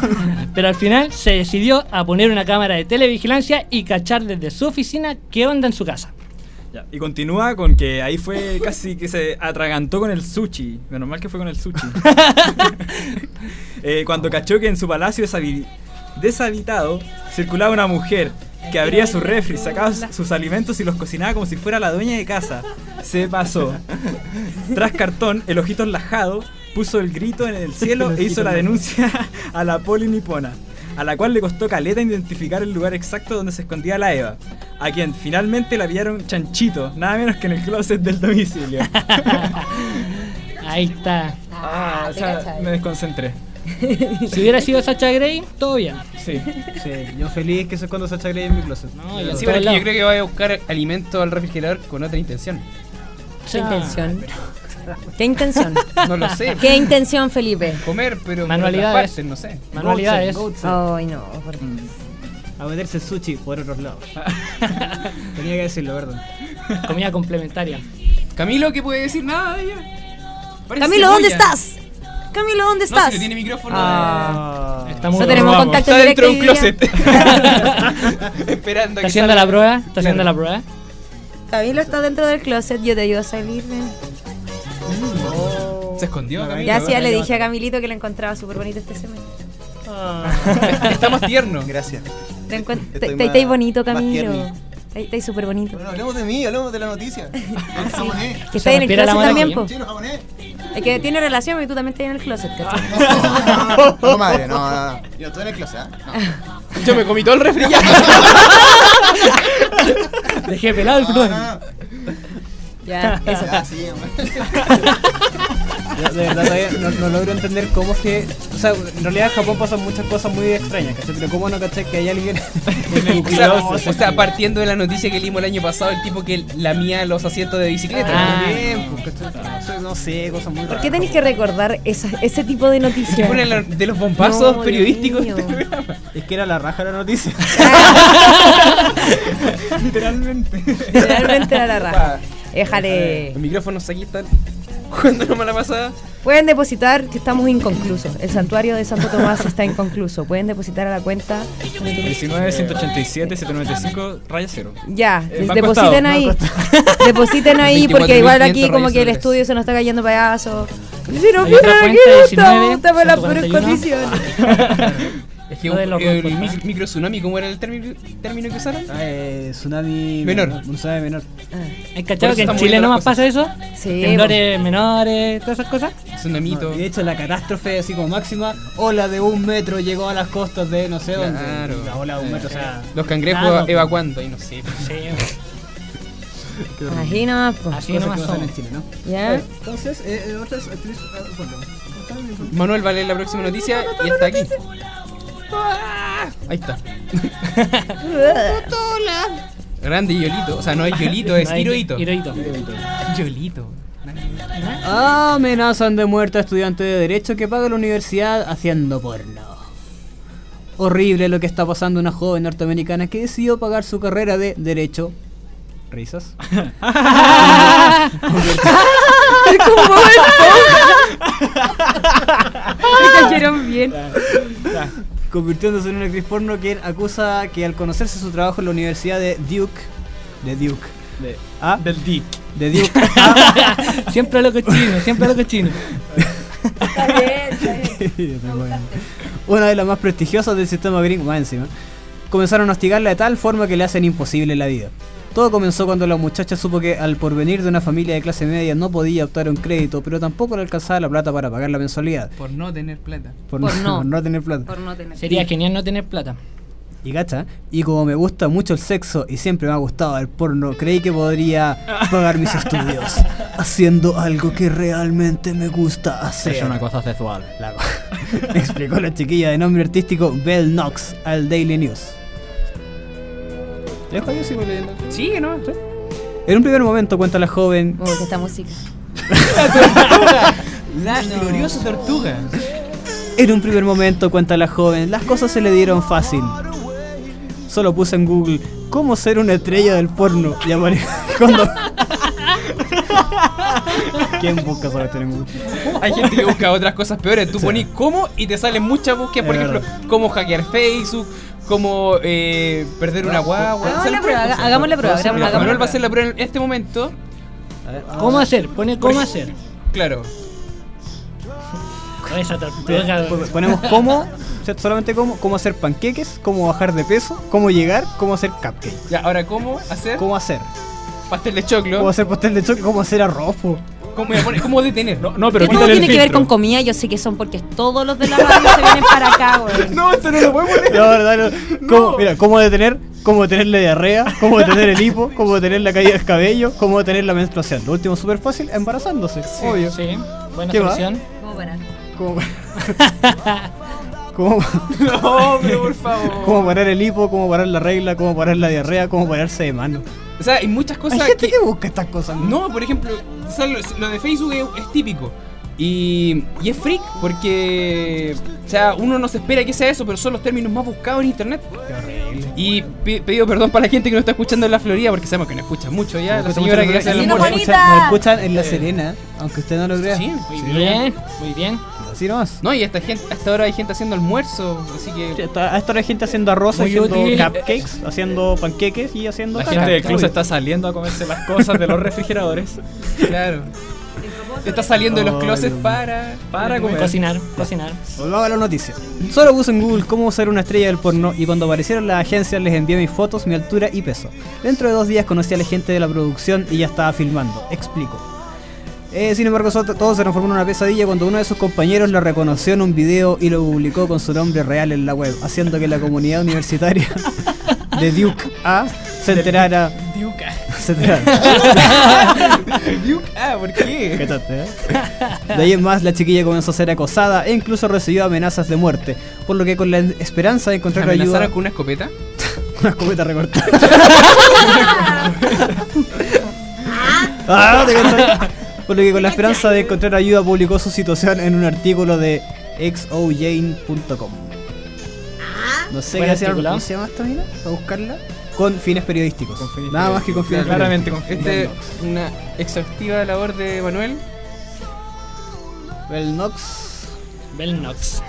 Pero al final se decidió a poner una cámara de televigilancia y cachar desde su oficina qué onda en su casa. Ya, y continúa con que ahí fue casi que se atragantó con el sushi. Menos mal que fue con el sushi. Eh, cuando cachó que en su palacio deshabi- deshabitado circulaba una mujer que abría su refri, sacaba sus alimentos y los cocinaba como si fuera la dueña de casa. Se pasó. Tras cartón, el ojito enlajado puso el grito en el cielo e hizo la denuncia a la poli nipona, a la cual le costó caleta identificar el lugar exacto donde se escondía la Eva, a quien finalmente la pillaron chanchito, nada menos que en el closet del domicilio. Ahí está. Ah, o sea, cachai. me desconcentré. Si hubiera sido Sacha Grey, todo bien. Sí. Sí, yo feliz que se cuando Sacha Grey en mi closet. No, yo Sí, en pero es todos que yo creo que voy a buscar alimento al refrigerador con otra intención. ¿Qué Ah, intención? ¿Qué intención? No lo sé. ¿Qué intención, Felipe? Comer, pero Manualidades. partes, no sé. Manualidades. Goatse, Ay, no. por- A meterse sushi por otros lados. Tenía que decirlo, ¿verdad? Comida complementaria. Camilo, ¿qué puede decir? Nada de ella. Parece Camilo, ¿dónde cebolla. estás? Camilo, ¿dónde No, estás? si no tiene micrófono. Ah. Está muy No tenemos vamos. contacto Está en dentro de un directo closet. Esperando ¿Está que haciendo salga. la prueba? ¿Está Claro. haciendo la prueba? Camilo está dentro del closet, yo te ayudo a salir. Ven. Se escondió, Camilo. Ya sí, ya le dije a Camilito que lo encontraba súper bonito este semestre. Está más tierno. Gracias. Te Estáis bonito, Camilo. Estáis súper bonito. Bueno, hablemos de mí, hablemos de la noticia. Que estáis en el closet también, po. Chino japonés. Es que tiene relación porque tú también estás en el closet, ¿cachai? No, no, madre, no, no, no. Yo estoy en el closet, ¿eh? No. Yo me comí todo el refri ya. Dejé pelado el No, no, no. Ya, eso. Ya, sí. Yo de verdad todavía no, no logro entender cómo es que. O sea, en realidad en Japón pasan muchas cosas muy extrañas, ¿cachai? Pero cómo no cachai que hay alguien en el O sea, closet? o sea, partiendo de la noticia que leímos el año pasado, el tipo que lamía los asientos de bicicleta. Ah. Pues, sea, no sé, cosas muy raras. ¿Por qué tenéis que recordar esa- ese tipo de noticias? de los bombazos No, periodísticos de este programa. Es que era la raja la noticia. Literalmente. Realmente era la raja. Déjale. Los micrófonos aquí están. jugando una mala pasada. Pueden depositar, que estamos inconclusos. El santuario de Santo Tomás está inconcluso. Pueden depositar a la cuenta. 19, 187, 795, raya cero. Ya, Eh, depositen ahí. depositen ahí, 24.500 porque igual aquí como que el estudio se nos está cayendo pedazos. Si no cuenta, que no 19, estamos en las peores 141. condiciones. Es que Lo de los el ¿ah? micro tsunami, ¿cómo era el término, término que usaron? Ah, eh, tsunami Menor. Un tsunami menor. ¿Hay Por cachado que en Chile moviendo no las más pasa eso? Sí, Temblores menores, todas esas cosas. Tsunamito. No, y de hecho, la catástrofe, así como máxima, ola de un metro llegó a las costas de no sé dónde. Claro. La ola de un metro, o sea. Los cangrejos Claro, pues. evacuando, y no sé. Sí, Así nomás, pues. así nomás somos. en Chile, ¿no? ¿Ya? Eh, Entonces, eh, eh, otras actrices. ah, bueno, Manuel va a leer la próxima noticia y está aquí. Ahí está. Grande Yolito. O sea, no es Yolito, es Hirohito. Hirohito. Yolito. Amenazan de muerte a estudiante de Derecho que paga la universidad haciendo porno. Horrible lo que está pasando a una joven norteamericana que decidió pagar su carrera de Derecho. ¿Risas? Me cayeron bien. Convirtiéndose en una actriz porno que acusa que al conocerse su trabajo en la Universidad de Duke. De Duke. De- Ah, del DIC. de Duke. Siempre lo cochino, siempre lo cochino. Está bien, está bien. una de las más prestigiosas del sistema gringo, más encima, comenzaron a hostigarla de tal forma que le hacen imposible la vida. Todo comenzó cuando la muchacha supo que al porvenir de una familia de clase media no podía optar a un crédito, pero tampoco le alcanzaba la plata para pagar la mensualidad. Por no tener plata. Por, Por no, no. por no tener plata. Por no tener. Sería genial no tener plata. Y gacha, y como me gusta mucho el sexo y siempre me ha gustado el porno, creí que podría pagar mis estudios haciendo algo que realmente me gusta hacer. cosa sexual. La co- explicó la chiquilla de nombre artístico Belle Knox al Daily News. ¿Dejo yo sigo leyendo? Sí, ¿no? En un primer momento cuenta la joven Me gusta esta música. La gloriosa tortuga. En un primer momento, cuenta la joven, las cosas se le dieron fácil. Solo puse en Google cómo ser una estrella del porno y apareció cuando... ¿Quién busca en Google? Hay gente que busca otras cosas peores. Tú ponís cómo y te salen muchas búsquedas. Por Es ejemplo, cómo hackear Facebook, cómo eh, perder una guagua. Hagamos la prueba, hagamos la prueba, Mira, hagamos la Manuel va a hacer la prueba en este momento. ¿Cómo hacer? Pone cómo hacer. Claro. Con esa Ponemos cómo, solamente cómo, cómo hacer panqueques, cómo bajar de peso, cómo llegar, cómo hacer cupcakes. Ya, ahora, ¿cómo hacer ¿Cómo hacer? pastel de choclo? ¿Cómo hacer pastel de choque? ¿Cómo hacer arroz? po? ¿Cómo, detener? No, no, pero todo el tiene que ver con comida, yo sé que son porque todos los de la radio se vienen para acá, güey. No, esto no lo podemos poner. No, no, no. ¿Cómo, Mira, cómo detener, cómo detener la diarrea, cómo detener el hipo, cómo detener la caída del cabello, cómo detener la menstruación. Lo último súper fácil, embarazándose, obvio. Sí, buena ¿Qué va? solución. ¿Cómo parar? ¿Cómo, cómo, No, pero por favor. cómo parar el hipo, cómo parar la regla, cómo parar la diarrea, cómo pararse de mano. O sea, hay muchas Hay cosas gente que... que busca estas cosas. No, por ejemplo, o sea, lo, lo de Facebook es, es típico. Y, y es freak porque, o sea, uno no se espera que sea eso, pero son los términos más buscados en internet. Qué horrible. Y pido perdón para la gente que no está escuchando en la Florida, porque sabemos que no escucha mucho ya. La señora que hace nos escuchan- nos escuchan en La Serena, aunque usted no lo crea. Sí, Muy bien, muy bien. Así nomás. No, y hasta, gente, hasta ahora hay gente haciendo almuerzo, así Sí, que... está- A esta hora hay gente haciendo arroz, Muy haciendo útil. cupcakes, haciendo panqueques y haciendo La gente Obvio. está saliendo a comerse las cosas de los refrigeradores Claro. Está saliendo de los closets para... para comer. Cocinar, cocinar. Volvamos a la noticia. Solo puse en Google cómo ser una estrella del porno y cuando aparecieron las agencias les envié mis fotos, mi altura y peso. Dentro de dos días conocí a la gente de la producción y ya estaba filmando. Explico. Eh, sin embargo, todo se transformó en una pesadilla cuando uno de sus compañeros la reconoció en un video y lo publicó con su nombre real en la web, haciendo que la comunidad universitaria de Duke A se enterara. Diuca. Se enterara. Diuca, ah, ¿por qué? Qué tonte, ¿eh? De ahí en más, la chiquilla comenzó a ser acosada e incluso recibió amenazas de muerte, por lo que con la esperanza de encontrar ayuda, ¿Amenazaron con una escopeta? una escopeta recortada. Ah, te. Por lo que con la esperanza de encontrar ayuda publicó su situación en un artículo de xojane.com. No sé qué artículo. ¿cómo se llama esta mina, para buscarla. Con fines periodísticos. Con fines Nada más que con fines Claramente periodísticos. con Este una exhaustiva labor de Manuel. Belnox. Belnox.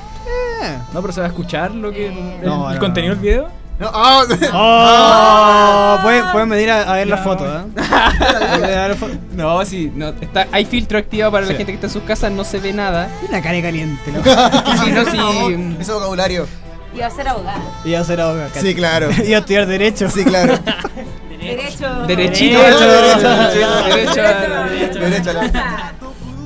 Eh. No, pero se va a escuchar lo que. el, No, el no, contenido no. del video. No, ah, Oh, pueden, pueden venir a, a ver la foto, ¿eh? La foto. No, sí, no, está, hay filtro activado para la gente que está en sus casas, no se ve nada. Una cara caliente, ¿no? Sí, no, sí. Ese vocabulario. Iba a ser abogada. Iba a ser abogado. Sí, claro. Iba a estudiar Derecho. Sí, claro. Derecho. Derechito. Derecho, Derecho. derecho. Derecho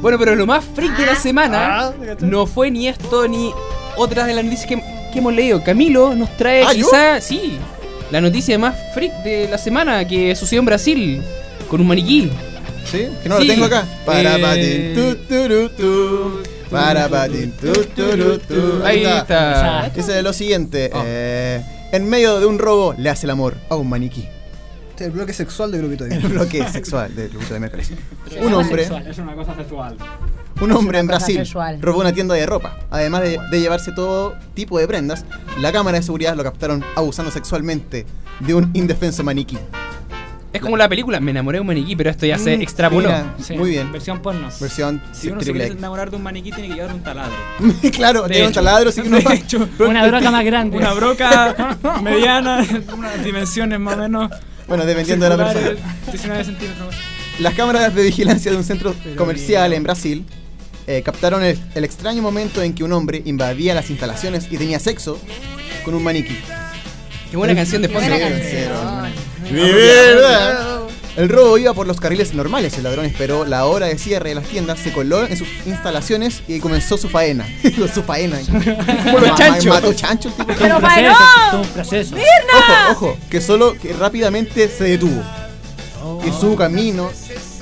Bueno, pero lo más freak de la semana Ah, no fue ni esto ni otras de las noticias que, que hemos leído. Camilo nos trae ¿Ah, yo? quizá, sí, la noticia más freak de la semana que sucedió en Brasil con un maniquí. ¿Sí? Que no Sí. lo tengo acá. Para Eh. patín, tu, turu, tu. Para patín, tu, tu. Ahí está. Dice lo siguiente. Oh. eh, en medio de un robo le hace el amor a un maniquí. Este es el bloque sexual de grupito de El bloque sexual del grupo de. Se Un hombre. Es una cosa sexual. Un hombre en Brasil sexual. robó una tienda de ropa. Además de, de llevarse todo tipo de prendas, la cámara de seguridad lo captaron abusando sexualmente de un indefenso maniquí. Es como la película Me enamoré de un maniquí, pero esto ya se Mm, extrapoló. mira, Sí, Muy bien. Versión porno. Versión Si uno se quiere enamorar de un maniquí, tiene que llevar un taladro. claro, tiene un taladro, así que no De hecho, Una broca más grande. Una broca mediana, unas dimensiones más o menos. Bueno, dependiendo de la persona. circulares, 19 centímetros. Las cámaras de vigilancia de un centro comercial en Brasil eh, captaron el, el extraño momento en que un hombre invadía las instalaciones y tenía sexo con un maniquí. Qué buena canción de fondo. verdad. El robo iba por los carriles normales. El ladrón esperó la hora de cierre de las tiendas, se coló en sus instalaciones y comenzó su faena. su faena. Chanchos. Mató chancho el tipo. Pero proceso. Ojo, ojo, que solo que rápidamente se detuvo. Y su camino,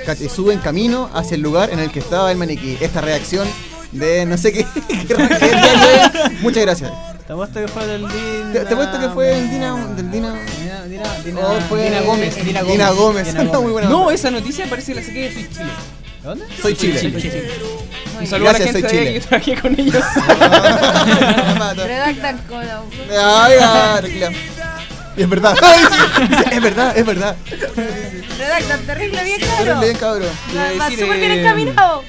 ca- y sube en camino hacia el lugar en el que estaba el maniquí. Esta reacción de no sé qué, qué. Muchas gracias. Te apuesto que fue del Dina. Te, te apuesto que fue el Dina, del Dina. Dina, Dina, Dina, Oh, fue Dina Gómez. Dina Gómez. Dina Gómez. Dina Gómez. Muy buena. No, esa noticia parece que la saqué de Soy Chile. ¿Dónde? soy Chile. Un saludo a la Gracias, gente soy de Chile. que trabajé con ellos. Redactan con la- Ay, tranquila. Y es verdad. Dice, es verdad, es verdad. Redactan terrible bien, cabrón. bien, cabrón. Iba a Va decir, súper bien eh, encaminado.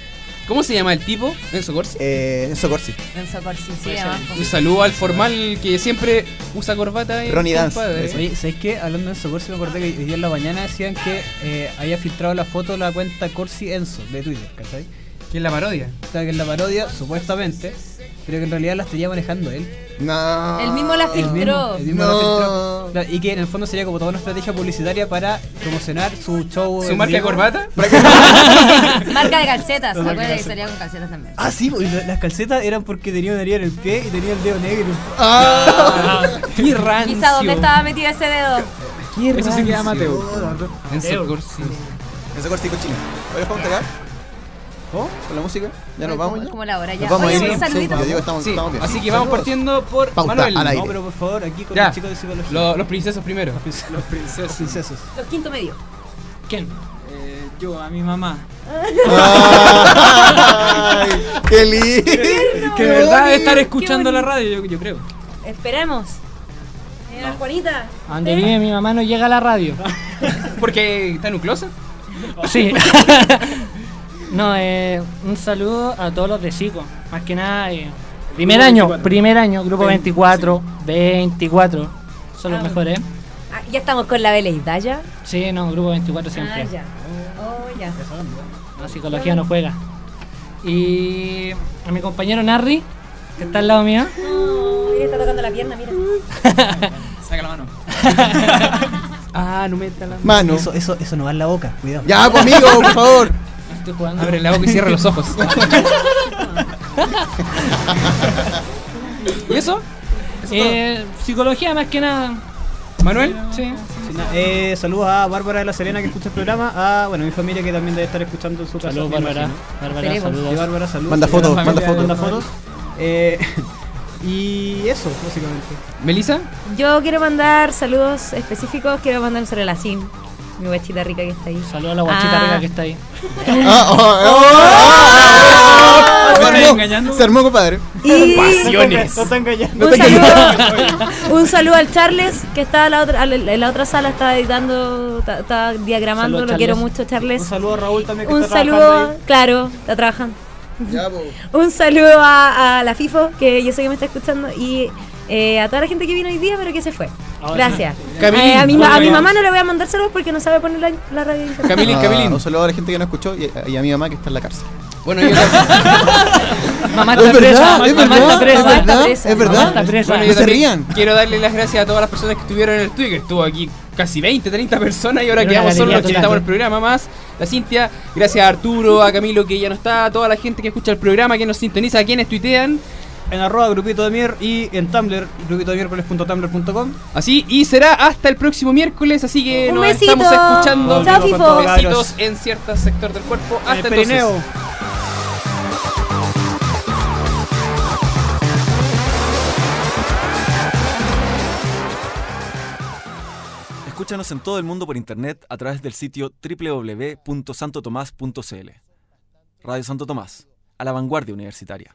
¿Cómo se llama el tipo? Enzo Corsi. Eh, Enzo Corsi. Enzo Corsi, sí, abajo. Un saludo al formal que siempre usa corbata. el Ronnie Dance. compadre. Oye, ¿sabéis qué? Hablando de Enzo Corsi, me acordé que hoy día en la mañana decían que eh, había filtrado la foto de la cuenta Corsi Enzo de Twitter, ¿cachai? Que es la parodia. O sea, que en la parodia, supuestamente, pero que en realidad la estaría manejando él. No. El mismo la El mismo, filtró. el mismo No. la filtró. Y que en el fondo sería como toda una estrategia publicitaria para promocionar su show. ¿Su en marca de corbata? Marca de calcetas. ¿Se de acuerdan que salía con calcetas también? Ah, sí, pues, las calcetas eran porque tenía una herida en el pie y tenía el dedo negro. Ah. ¡Qué rancio! Quizá dónde estaba metido ese dedo. ¡Qué Eso sí que rancio. llama Mateo. Enzo Corsi. Enzo Corsi con Chile. Oye, ¿vamos a? ¿Oh? ¿Con la música? ¿Ya nos vamos ya? como la hora ya. Nos vamos Oye, a ir. un saludito. Yo digo, estamos, Sí, estamos bien. así que vamos partiendo por Pauta Manuel. al aire. No, pero por favor, aquí con Ya. los chicos de psicología. Lo- los princesos primero. Los princesos. princesos. Los quinto medio. ¿Quién? Eh, yo, a mi mamá. Ay, ¡Qué lindo! Que de verdad de estar escuchando la radio, yo, yo creo. Esperemos. Señora Juanita. A donde vive mi mamá no llega la radio. Porque está en un closet. Sí. no, eh, un saludo a todos los de Cico. Más que nada, eh, primer Grupo año, 24. primer año, grupo 24, 24. Son los Ah. mejores. Ah, ya estamos con la veleidad ya. Sí, no, grupo 24 siempre. Ah, ya. Oh, ya. La psicología no juega. Y a mi compañero Narri, que está al lado mío. Oh, mira, está tocando la pierna, mira. Saca la mano. Ah, no meta la Mano. Eso, eso, eso no va en la boca, cuidado. Ya, pues, amigo, por favor. Estoy jugando. Abre la boca y cierra los ojos. ¿Y eso? Eh, psicología más que nada. ¿Manuel? Sí. Eh, saludos a Bárbara de la Serena que escucha el programa. A bueno, mi familia que también debe estar escuchando en su casa. Saludos, Bárbara. Bárbara, saludos. Bárbara, saludos. Manda fotos, manda fotos. Manda fotos. Eh, y eso, básicamente. ¿Melissa? Yo quiero mandar saludos específicos. Quiero mandar sobre la SIN. Mi guachita rica que está ahí. Saludos a la guachita Ah. rica que está ahí. Ah, oh, oh, oh, oh, ¿Me Se armó, engañando? se armó, compadre. Y Pasiones. No está engañando. un saludo, un saludo al Charles que está en la otra, al- en la otra sala, está editando, está, está diagramando. Lo quiero mucho, Charles. Un saludo a Raúl también que Un está saludo, ahí. claro, está trabajando. Ya. Un saludo a, a la FIFO, que yo sé que me está escuchando, y eh, a toda la gente que vino hoy día, pero que se fue. Gracias. Camilín, Eh, a, mi, a mi mamá no le voy a mandar saludos porque no sabe poner la, la radio. Camilín, Ah, Camilín. Un saludo a la gente que no escuchó y, y a mi mamá que está en la cárcel. Bueno, yo Mamá Es está presa, mamá es está verdad, presa. es Mamá está verdad, presa. es Mamá verdad. está presa. Bueno, No yo se rían. quiero darle las gracias a todas las personas que estuvieron en el estudio, que estuvo aquí casi 20, 30 personas y ahora quedamos solo los que estamos en el programa más. La Cintia, gracias a Arturo, a Camilo que ya no está, a toda la gente que escucha el programa, que nos sintoniza, a quienes tuitean. En arroba grupito de mier y en Tumblr, grupito de miércoles.tumblr.com. Así, y será hasta el próximo miércoles, así que Un nos besito. estamos escuchando. Chao, Fifo. Besitos en cierto sector del cuerpo. En el Hasta entonces. Perineo. Escúchanos en todo el mundo por internet a través del sitio www.santotomás.cl. Radio Santo Tomás, a la vanguardia universitaria.